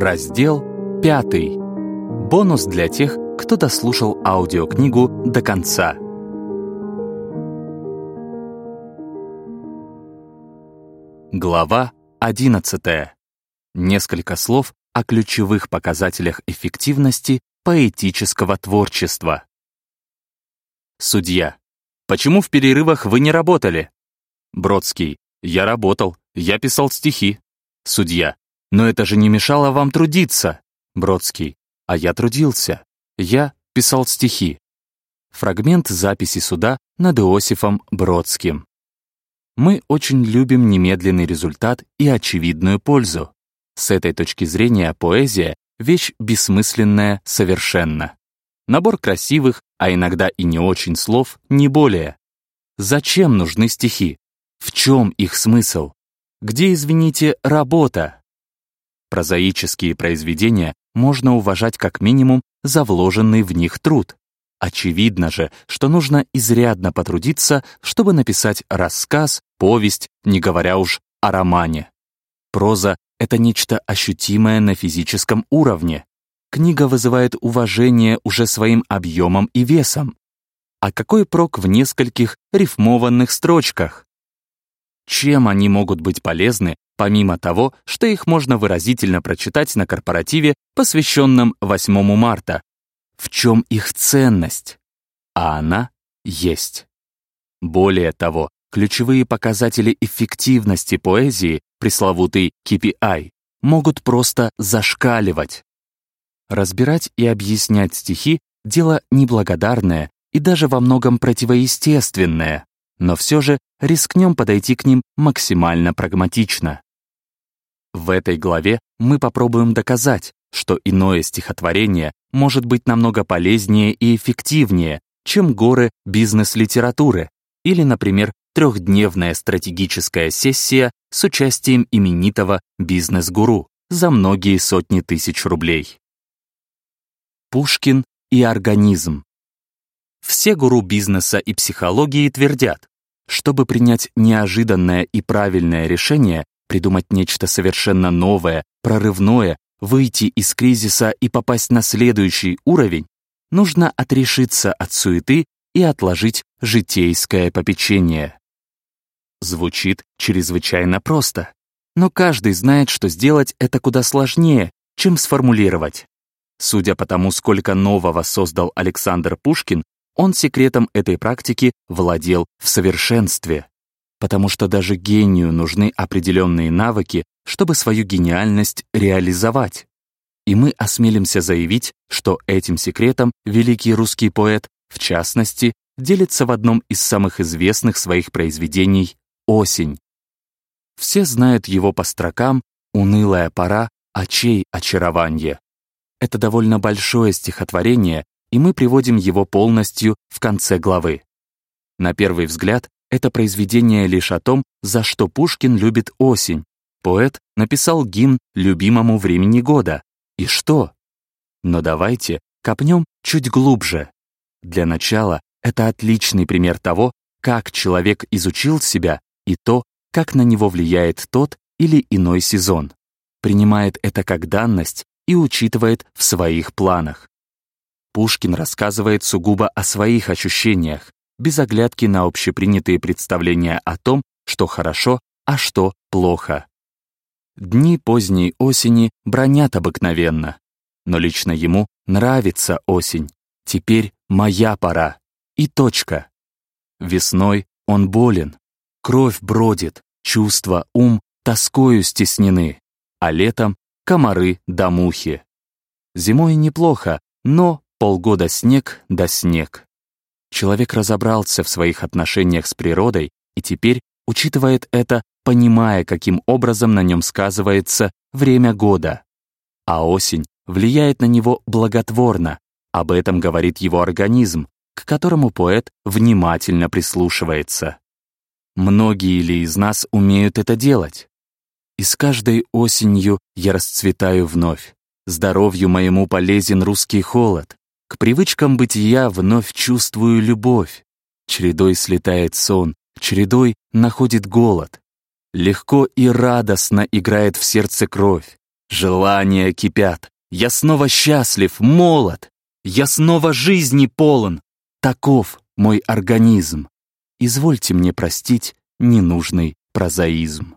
Раздел 5. Бонус для тех, кто дослушал аудиокнигу до конца. Глава 11. Несколько слов о ключевых показателях эффективности поэтического творчества. Судья. Почему в перерывах вы не работали? Бродский. Я работал. Я писал стихи. Судья. Но это же не мешало вам трудиться. Бродский. А я трудился. Я писал стихи. Фрагмент записи суда над Иосифом Бродским. Мы очень любим немедленный результат и очевидную пользу. С этой точки зрения поэзия — вещь бессмысленная совершенно. Набор красивых, а иногда и не очень слов, не более. Зачем нужны стихи? В чем их смысл? Где, извините, работа? Прозаические произведения можно уважать как минимум за вложенный в них труд. Очевидно же, что нужно изрядно потрудиться, чтобы написать рассказ, повесть, не говоря уж о романе. Проза — это нечто ощутимое на физическом уровне. Книга вызывает уважение уже своим объемом и весом. А какой прок в нескольких рифмованных строчках? Чем они могут быть полезны, помимо того, что их можно выразительно прочитать на корпоративе, посвященном 8 марта? В чем их ценность? А она есть. Более того, ключевые показатели эффективности поэзии, пресловутый KPI, могут просто зашкаливать. Разбирать и объяснять стихи — дело неблагодарное и даже во многом противоестественное но все же рискнем подойти к ним максимально прагматично. В этой главе мы попробуем доказать, что иное стихотворение может быть намного полезнее и эффективнее, чем горы бизнес-литературы или, например, трехдневная стратегическая сессия с участием именитого бизнес-гуру за многие сотни тысяч рублей. Пушкин и организм. Все гуру бизнеса и психологии твердят, чтобы принять неожиданное и правильное решение, придумать нечто совершенно новое, прорывное, выйти из кризиса и попасть на следующий уровень, нужно отрешиться от суеты и отложить житейское попечение. Звучит чрезвычайно просто, но каждый знает, что сделать это куда сложнее, чем сформулировать. Судя по тому, сколько нового создал Александр Пушкин, он секретом этой практики владел в совершенстве, потому что даже гению нужны определенные навыки, чтобы свою гениальность реализовать. И мы осмелимся заявить, что этим секретом великий русский поэт, в частности, делится в одном из самых известных своих произведений «Осень». Все знают его по строкам «Унылая пора, очей очарование». Это довольно большое стихотворение, и мы приводим его полностью в конце главы. На первый взгляд, это произведение лишь о том, за что Пушкин любит осень. Поэт написал гимн любимому времени года. И что? Но давайте копнем чуть глубже. Для начала, это отличный пример того, как человек изучил себя и то, как на него влияет тот или иной сезон. Принимает это как данность и учитывает в своих планах. Пушкин рассказывает сугубо о своих ощущениях, без оглядки на общепринятые представления о том, что хорошо, а что плохо. Дни поздней осени бронят обыкновенно, но лично ему нравится осень. Теперь моя пора. И точка. Весной он болен, кровь бродит, чувства, ум тоскою стеснены, а летом — комары да мухи. Зимой неплохо, но Полгода снег да снег. Человек разобрался в своих отношениях с природой и теперь учитывает это, понимая, каким образом на нем сказывается время года. А осень влияет на него благотворно, об этом говорит его организм, к которому поэт внимательно прислушивается. Многие ли из нас умеют это делать? И с каждой осенью я расцветаю вновь. Здоровью моему полезен русский холод. К привычкам бытия вновь чувствую любовь. Чередой слетает сон, чередой находит голод. Легко и радостно играет в сердце кровь. Желания кипят. Я снова счастлив, молод. Я снова жизни полон. Таков мой организм. Извольте мне простить ненужный прозаизм.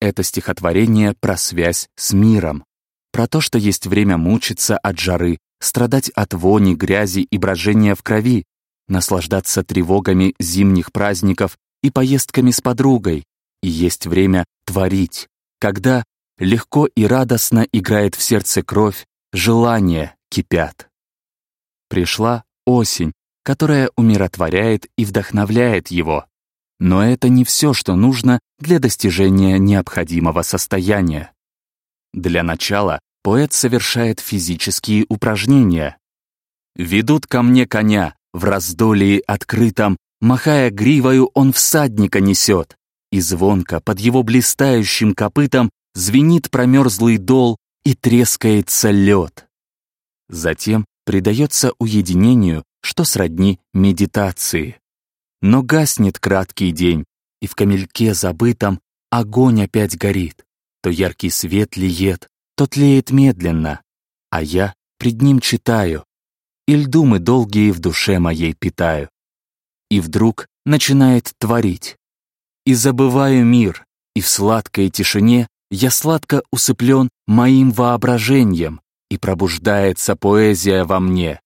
Это стихотворение про связь с миром, про то, что есть время мучиться от жары, страдать от вони, грязи и брожения в крови, наслаждаться тревогами зимних праздников и поездками с подругой, и есть время творить, когда легко и радостно играет в сердце кровь, желания кипят. Пришла осень, которая умиротворяет и вдохновляет его. Но это не все, что нужно для достижения необходимого состояния. Для начала поэт совершает физические упражнения. «Ведут ко мне коня, в раздолии открытом, махая гривою, он всадника несет, и звонко под его блистающим копытом звенит промерзлый дол и трескается лед. Затем предается уединению, что сродни медитации. Но гаснет краткий день, и в камельке забытом огонь опять горит. То яркий свет лиет, то тлеет медленно, а я пред ним читаю, и думы долгие в душе моей питаю. И вдруг начинает творить. И забываю мир, и в сладкой тишине я сладко усыплен моим воображением, и пробуждается поэзия во мне.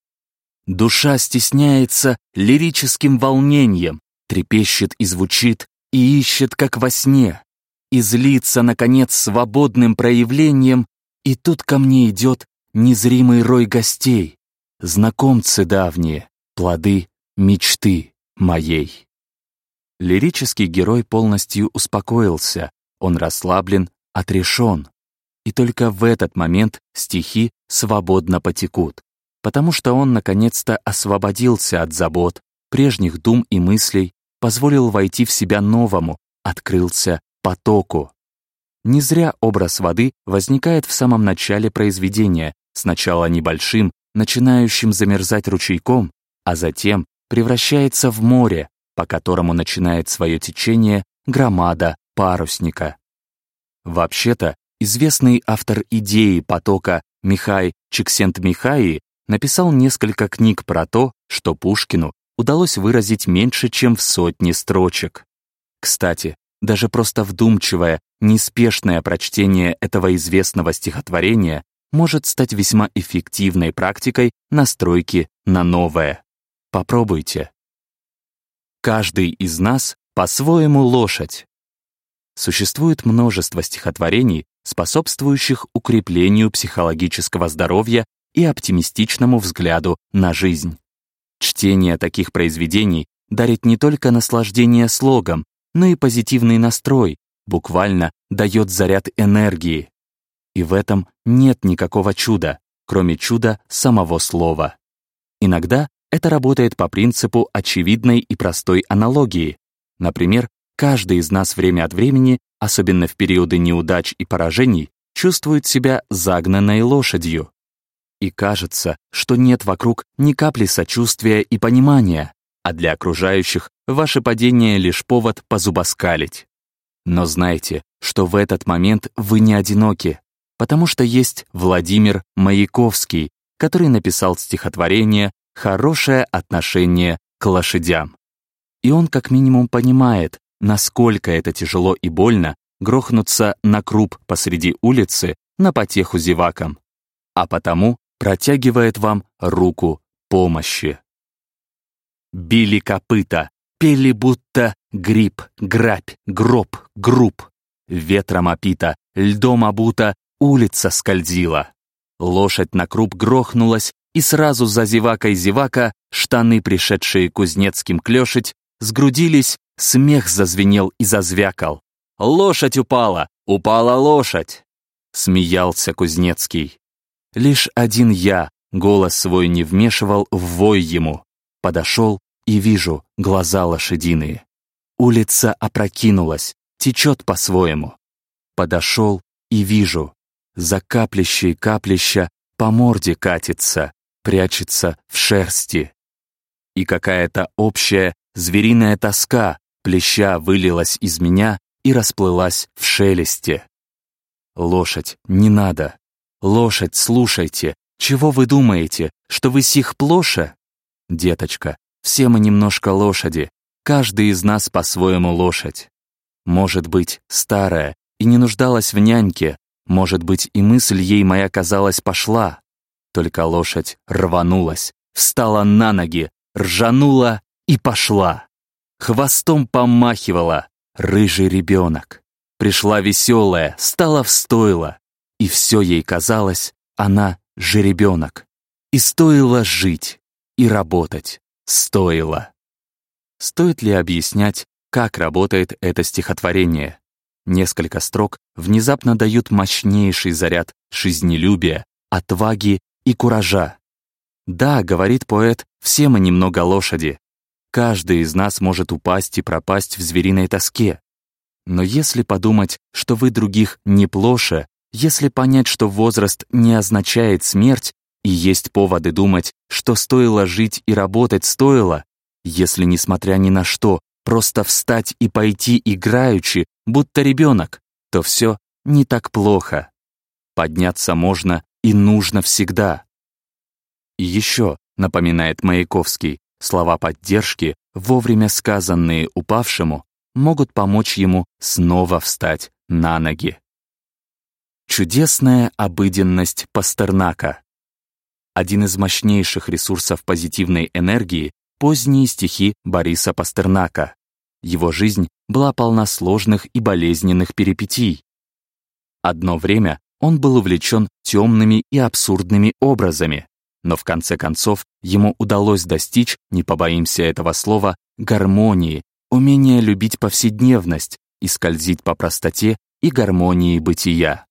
Душа стесняется лирическим волнением, трепещет и звучит, и ищет, как во сне, и злится, наконец, свободным проявлением, и тут ко мне идет незримый рой гостей, знакомцы давние, плоды мечты моей. Лирический герой полностью успокоился, он расслаблен, отрешен. И только в этот момент стихи свободно потекут, потому что он наконец-то освободился от забот, прежних дум и мыслей, позволил войти в себя новому, открылся потоку. Не зря образ воды возникает в самом начале произведения, сначала небольшим, начинающим замерзать ручейком, а затем превращается в море, по которому начинает свое течение громада парусника. Вообще-то, известный автор идеи потока Михай Чиксент-Михаи написал несколько книг про то, что Пушкину удалось выразить меньше, чем в сотне строчек. Кстати, даже просто вдумчивое, неспешное прочтение этого известного стихотворения может стать весьма эффективной практикой настройки на новое. Попробуйте. Каждый из нас по-своему лошадь. Существует множество стихотворений, способствующих укреплению психологического здоровья и оптимистичному взгляду на жизнь. Чтение таких произведений дарит не только наслаждение слогом, но и позитивный настрой, буквально дает заряд энергии. И в этом нет никакого чуда, кроме чуда самого слова. Иногда это работает по принципу очевидной и простой аналогии. Например, каждый из нас время от времени, особенно в периоды неудач и поражений, чувствует себя загнанной лошадью. И кажется, что нет вокруг ни капли сочувствия и понимания, а для окружающих ваше падение лишь повод позубоскалить. Но знайте, что в этот момент вы не одиноки, потому что есть Владимир Маяковский, который написал стихотворение «Хорошее отношение к лошадям». И он как минимум понимает, насколько это тяжело и больно грохнуться на круп посреди улицы на потеху зевакам, а потому протягивает вам руку помощи. Били копыта, пели будто гриб, грабь, гроб, груб. Ветром опита, льдом обута, улица скользила. Лошадь на круп грохнулась, и сразу за зевакой зевака штаны, пришедшие кузнецким клешить, сгрудились, смех зазвенел и зазвякал. «Лошадь упала! Упала лошадь!» Смеялся Кузнецкий. Лишь один я голос свой не вмешивал в вой ему. Подошел и вижу глаза лошадиные. Улица опрокинулась, течет по-своему. Подошел и вижу, за каплищей каплища по морде катится, прячется в шерсти. И какая-то общая звериная тоска плеща вылилась из меня и расплылась в шелесте. Лошадь, не надо. Лошадь, слушайте. Чего вы думаете, что вы сих плоша? Деточка, все мы немножко лошади. Каждый из нас по-своему лошадь. Может быть, старая и не нуждалась в няньке, может быть, и мысль ей моя, казалась, пошла. Только лошадь рванулась, встала на ноги, ржанула и пошла. Хвостом помахивала рыжий ребенок. Пришла веселая, стала в стойло, и все ей казалось, она жеребенок. И стоило жить, и работать стоило. Стоит ли объяснять, как работает это стихотворение? Несколько строк внезапно дают мощнейший заряд жизнелюбия, отваги и куража. Да, говорит поэт, все мы немного лошади. Каждый из нас может упасть и пропасть в звериной тоске. Но если подумать, что вы других не плоше, если понять, что возраст не означает смерть, и есть поводы думать, что стоило жить и работать стоило, если, несмотря ни на что, просто встать и пойти играючи, будто ребенок, то все не так плохо. Подняться можно и нужно всегда. И еще, напоминает Маяковский, слова поддержки, вовремя сказанные упавшему, могут помочь ему снова встать на ноги. Чудесная обыденность Пастернака. Один из мощнейших ресурсов позитивной энергии — поздние стихи Бориса Пастернака. Его жизнь была полна сложных и болезненных перипетий. Одно время он был увлечен темными и абсурдными образами, но в конце концов ему удалось достичь, не побоимся этого слова, гармонии, умения любить повседневность и скользить по простоте и гармонии бытия.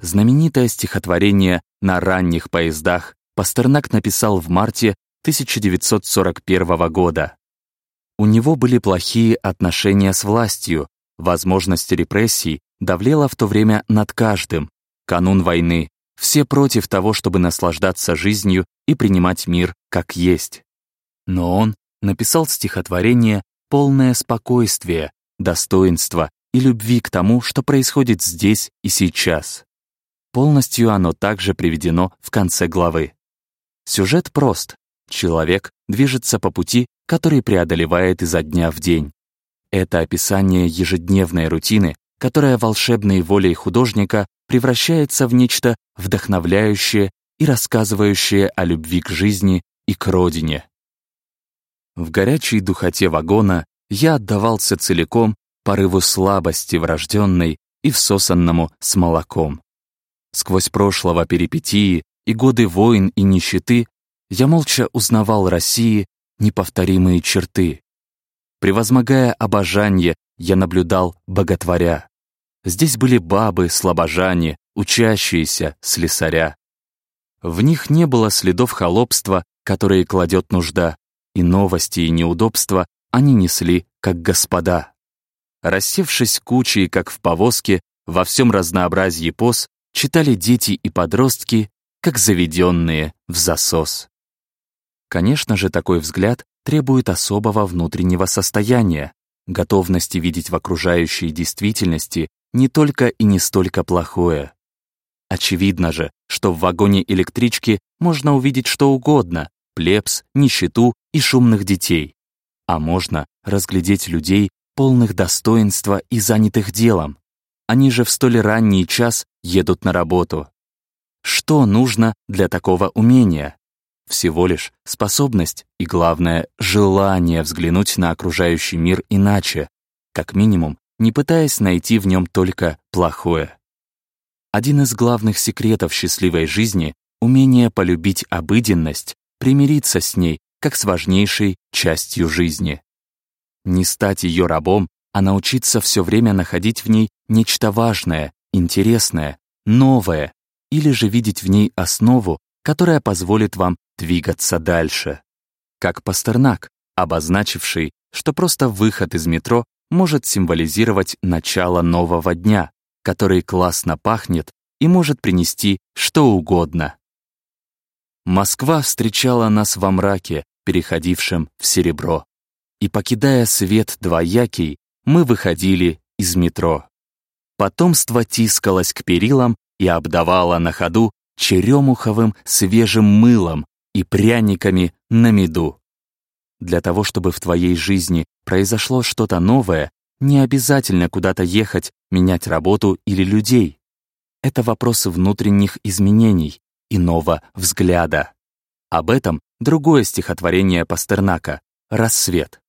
Знаменитое стихотворение «На ранних поездах» Пастернак написал в марте 1941 года. У него были плохие отношения с властью, возможность репрессий давлела в то время над каждым. Канун войны, все против того, чтобы наслаждаться жизнью и принимать мир как есть. Но он написал стихотворение полное спокойствия, достоинства и любви к тому, что происходит здесь и сейчас. Полностью оно также приведено в конце главы. Сюжет прост. Человек движется по пути, который преодолевает изо дня в день. Это описание ежедневной рутины, которая волшебной волей художника превращается в нечто вдохновляющее и рассказывающее о любви к жизни и к родине. В горячей духоте вагона я отдавался целиком порыву слабости врожденной и всосанному с молоком. Сквозь прошлого перипетии и годы войн и нищеты я молча узнавал России неповторимые черты. Превозмогая обожанье, я наблюдал боготворя. Здесь были бабы, слабожане, учащиеся, слесаря. В них не было следов холопства, которые кладет нужда, и новости и неудобства они несли, как господа. Рассевшись кучей, как в повозке, во всем разнообразии поз, читали дети и подростки как заведенные в засос. Конечно же, такой взгляд требует особого внутреннего состояния, готовности видеть в окружающей действительности не только и не столько плохое. Очевидно же, что в вагоне электрички можно увидеть что угодно — плебс, нищету и шумных детей. А можно разглядеть людей, полных достоинства и занятых делом. Они же в столь ранний час едут на работу. Что нужно для такого умения? Всего лишь способность и, главное, желание взглянуть на окружающий мир иначе, как минимум, не пытаясь найти в нем только плохое. Один из главных секретов счастливой жизни — умение полюбить обыденность, примириться с ней, как с важнейшей частью жизни. Не стать ее рабом, а научиться все время находить в ней нечто важное, интересное, новое, или же видеть в ней основу, которая позволит вам двигаться дальше. Как Пастернак, обозначивший, что просто выход из метро может символизировать начало нового дня, который классно пахнет и может принести что угодно. Москва встречала нас во мраке, переходившем в серебро. И покидая свет двоякий, мы выходили из метро. потомство тискалось к перилам и обдавало на ходу черемуховым свежим мылом и пряниками на меду. Для того, чтобы в твоей жизни произошло что-то новое, не обязательно куда-то ехать, менять работу или людей. Это вопросы внутренних изменений, иного взгляда. Об этом другое стихотворение Пастернака «Рассвет».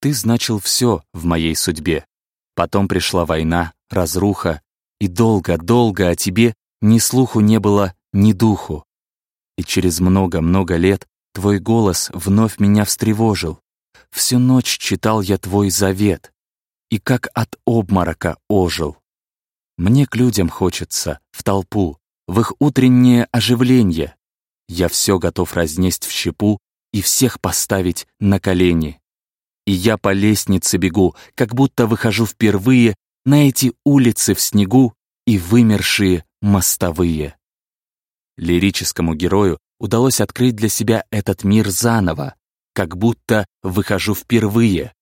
Ты значил все в моей судьбе. Потом пришла война, разруха, и долго-долго о тебе ни слуху не было, ни духу. И через много-много лет твой голос вновь меня встревожил. Всю ночь читал я твой завет, и как от обморока ожил. Мне к людям хочется, в толпу, в их утреннее оживление. Я все готов разнесть в щепу и всех поставить на колени. И я по лестнице бегу, как будто выхожу впервые на эти улицы в снегу и вымершие мостовые. Лирическому герою удалось открыть для себя этот мир заново, как будто выхожу впервые.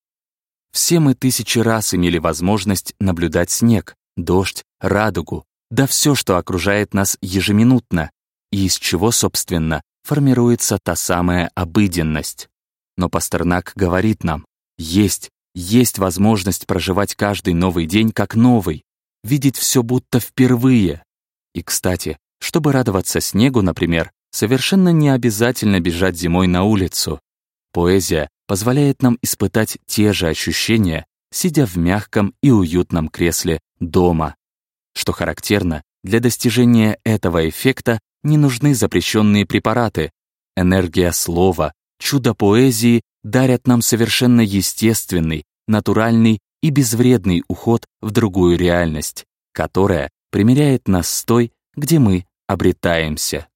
Все мы тысячи раз имели возможность наблюдать снег, дождь, радугу, да все, что окружает нас ежеминутно, и из чего, собственно, формируется та самая обыденность. Но Пастернак говорит нам, есть, есть возможность проживать каждый новый день как новый, видеть все будто впервые. И, кстати, чтобы радоваться снегу, например, совершенно не обязательно бежать зимой на улицу. Поэзия позволяет нам испытать те же ощущения, сидя в мягком и уютном кресле дома. Что характерно, для достижения этого эффекта не нужны запрещенные препараты. Энергия слова, чудо поэзии дарят нам совершенно естественный, натуральный и безвредный уход в другую реальность, которая примеряет нас с той, где мы обретаемся.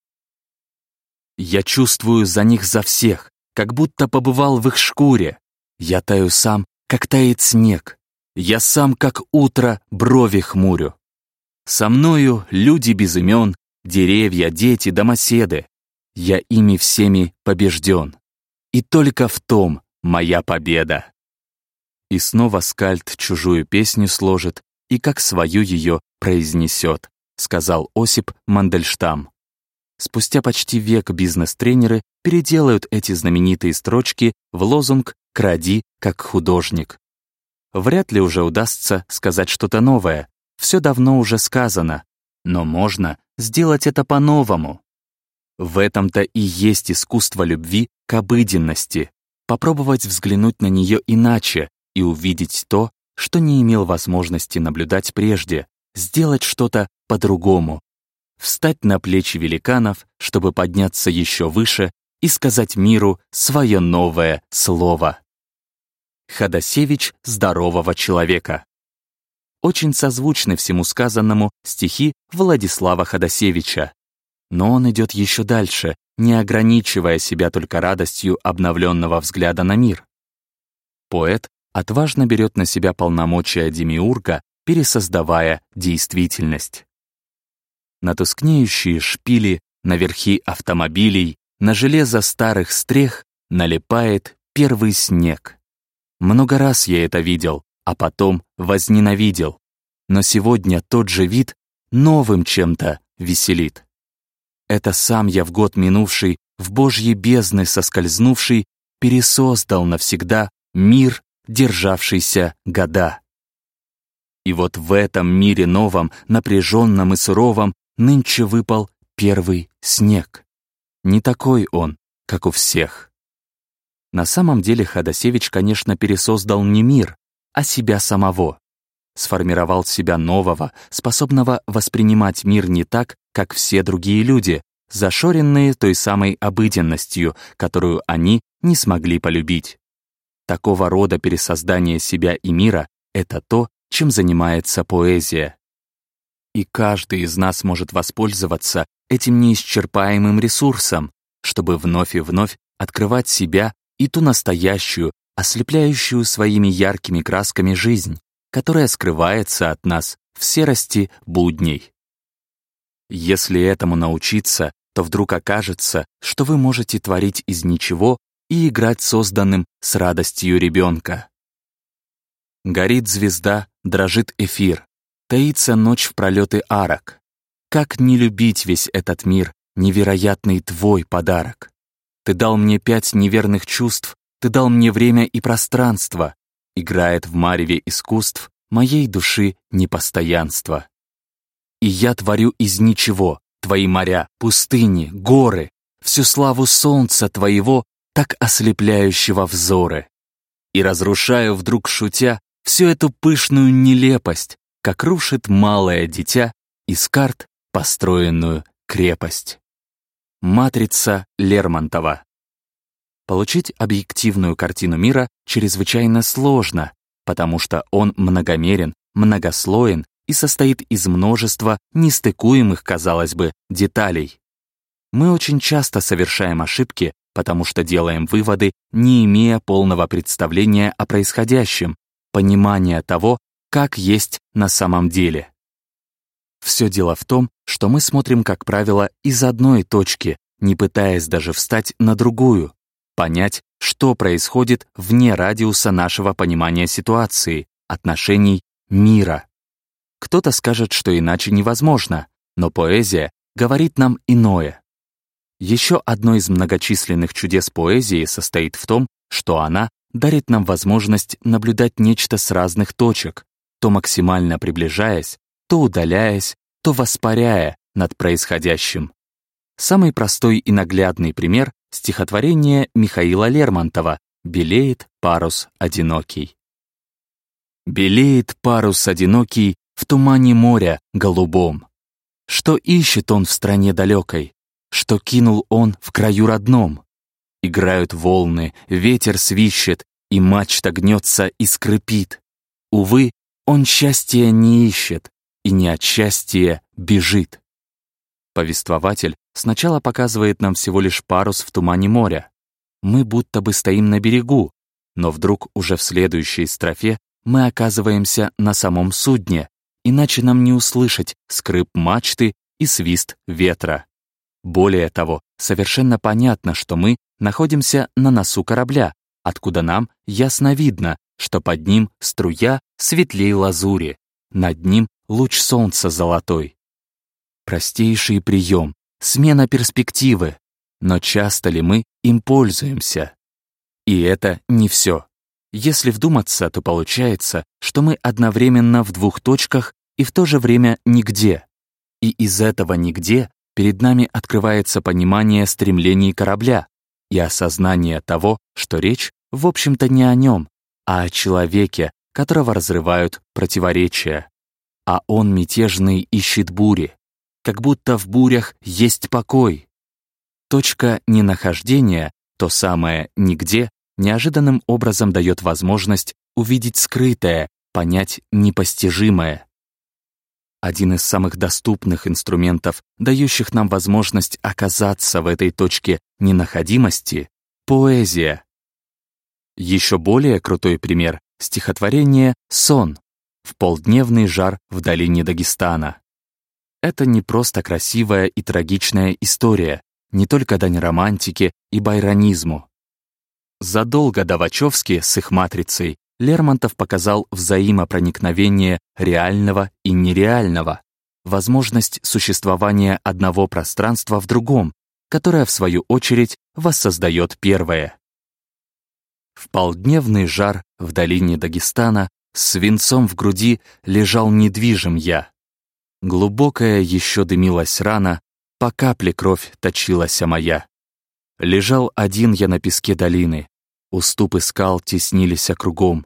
Я чувствую за них за всех, как будто побывал в их шкуре. Я таю сам, как тает снег. Я сам, как утро, брови хмурю. Со мною люди без имен, деревья, дети, домоседы. Я ими всеми побежден. И только в том моя победа. И снова скальд чужую песню сложит и как свою ее произнесет, сказал Осип Мандельштам. Спустя почти век бизнес-тренеры переделают эти знаменитые строчки в лозунг «Кради как художник». Вряд ли уже удастся сказать что-то новое, все давно уже сказано, но можно сделать это по-новому. В этом-то и есть искусство любви к обыденности, попробовать взглянуть на нее иначе и увидеть то, что не имел возможности наблюдать прежде, сделать что-то по-другому, встать на плечи великанов, чтобы подняться еще выше и сказать миру свое новое слово. Ходосевич здорового человека. Очень созвучны всему сказанному стихи Владислава Ходосевича. Но он идет еще дальше, не ограничивая себя только радостью обновленного взгляда на мир. Поэт отважно берет на себя полномочия демиурга, пересоздавая действительность. На тускнеющие шпили, на верхи автомобилей, на железо старых стрех налипает первый снег. Много раз я это видел, а потом возненавидел. Но сегодня тот же вид новым чем-то веселит. Это сам я в год минувший, в Божьи бездны соскользнувший, пересоздал навсегда мир, державшийся года. И вот в этом мире новом, напряженном и суровом, нынче выпал первый снег. Не такой он, как у всех. На самом деле Ходосевич, конечно, пересоздал не мир, а себя самого. Сформировал себя нового, способного воспринимать мир не так, как все другие люди, зашоренные той самой обыденностью, которую они не смогли полюбить. Такого рода пересоздание себя и мира — это то, чем занимается поэзия. И каждый из нас может воспользоваться этим неисчерпаемым ресурсом, чтобы вновь и вновь открывать себя и ту настоящую, ослепляющую своими яркими красками жизнь, которая скрывается от нас в серости будней. Если этому научиться, то вдруг окажется, что вы можете творить из ничего и играть созданным с радостью ребенка. Горит звезда, дрожит эфир. таится ночь в пролеты арок. Как не любить весь этот мир, невероятный твой подарок? Ты дал мне пять неверных чувств, ты дал мне время и пространство. Играет в мареве искусств моей души непостоянство. И я творю из ничего твои моря, пустыни, горы, всю славу солнца твоего, так ослепляющего взоры. И разрушаю вдруг шутя всю эту пышную нелепость, как рушит малое дитя из карт построенную крепость. Матрица Лермонтова Получить объективную картину мира чрезвычайно сложно, потому что он многомерен, многослоен и состоит из множества нестыкуемых, казалось бы, деталей. Мы очень часто совершаем ошибки, потому что делаем выводы, не имея полного представления о происходящем, понимания того, как есть на самом деле. Все дело в том, что мы смотрим, как правило, из одной точки, не пытаясь даже встать на другую, понять, что происходит вне радиуса нашего понимания ситуации, отношений, мира. Кто-то скажет, что иначе невозможно, но поэзия говорит нам иное. Еще одно из многочисленных чудес поэзии состоит в том, что она дарит нам возможность наблюдать нечто с разных точек, то максимально приближаясь, то удаляясь, то воспаряя над происходящим. Самый простой и наглядный пример — стихотворение Михаила Лермонтова «Белеет парус одинокий». Белеет парус одинокий в тумане моря голубом. Что ищет он в стране далекой? Что кинул он в краю родном? Играют волны, ветер свищет, и мачта гнется и скрипит. Увы, он счастья не ищет, и не от счастья бежит. Повествователь сначала показывает нам всего лишь парус в тумане моря. Мы будто бы стоим на берегу, но вдруг уже в следующей строфе мы оказываемся на самом судне, иначе нам не услышать скрип мачты и свист ветра. Более того, совершенно понятно, что мы находимся на носу корабля, откуда нам ясно видно, что под ним струя светлей лазури, над ним луч солнца золотой. Простейший прием, смена перспективы, но часто ли мы им пользуемся? И это не все. Если вдуматься, то получается, что мы одновременно в двух точках и в то же время нигде. И из этого нигде перед нами открывается понимание стремлений корабля и осознание того, что речь, в общем-то, не о нем, а о человеке, которого разрывают противоречия. А он мятежный ищет бури, как будто в бурях есть покой. Точка ненахождения, то самое «нигде», неожиданным образом дает возможность увидеть скрытое, понять непостижимое. Один из самых доступных инструментов, дающих нам возможность оказаться в этой точке ненаходимости — поэзия. Еще более крутой пример — стихотворение «Сон» в полдневный жар в долине Дагестана. Это не просто красивая и трагичная история, не только дань романтике и байронизму. Задолго до Вачовски с их матрицей Лермонтов показал взаимопроникновение реального и нереального, возможность существования одного пространства в другом, которое, в свою очередь, воссоздает первое. В полдневный жар в долине Дагестана свинцом в груди лежал недвижим я. Глубокая еще дымилась рана, по капле кровь точилась моя. Лежал один я на песке долины, уступы скал теснились кругом,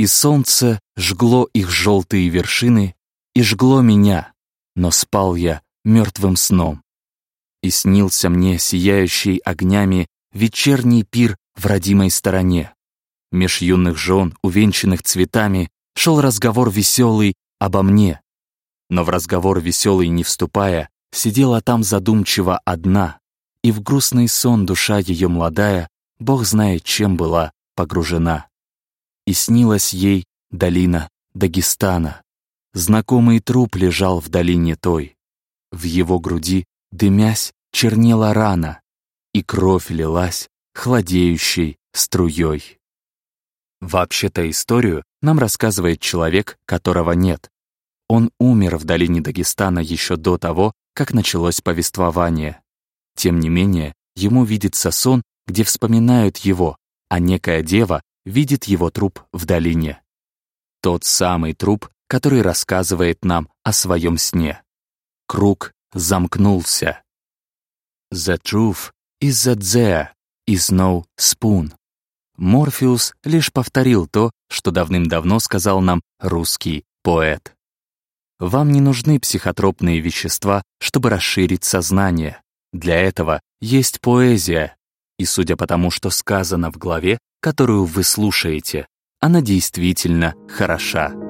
и солнце жгло их желтые вершины и жгло меня, но спал я мертвым сном. И снился мне сияющий огнями вечерний пир в родимой стороне. Меж юных жен, увенчанных цветами, шел разговор веселый обо мне. Но в разговор веселый не вступая, сидела там задумчиво одна, и в грустный сон душа ее молодая, Бог знает, чем была погружена. И снилась ей долина Дагестана. Знакомый труп лежал в долине той. В его груди, дымясь, чернела рана, и кровь лилась хладеющей струей. Вообще-то историю нам рассказывает человек, которого нет. Он умер в долине Дагестана еще до того, как началось повествование. Тем не менее, ему видится сон, где вспоминают его, а некая дева видит его труп в долине. Тот самый труп, который рассказывает нам о своем сне. Круг замкнулся. The truth is that there is no spoon. Морфеус лишь повторил то, что давным-давно сказал нам русский поэт. Вам не нужны психотропные вещества, чтобы расширить сознание. Для этого есть поэзия. И судя по тому, что сказано в главе, которую вы слушаете, она действительно хороша.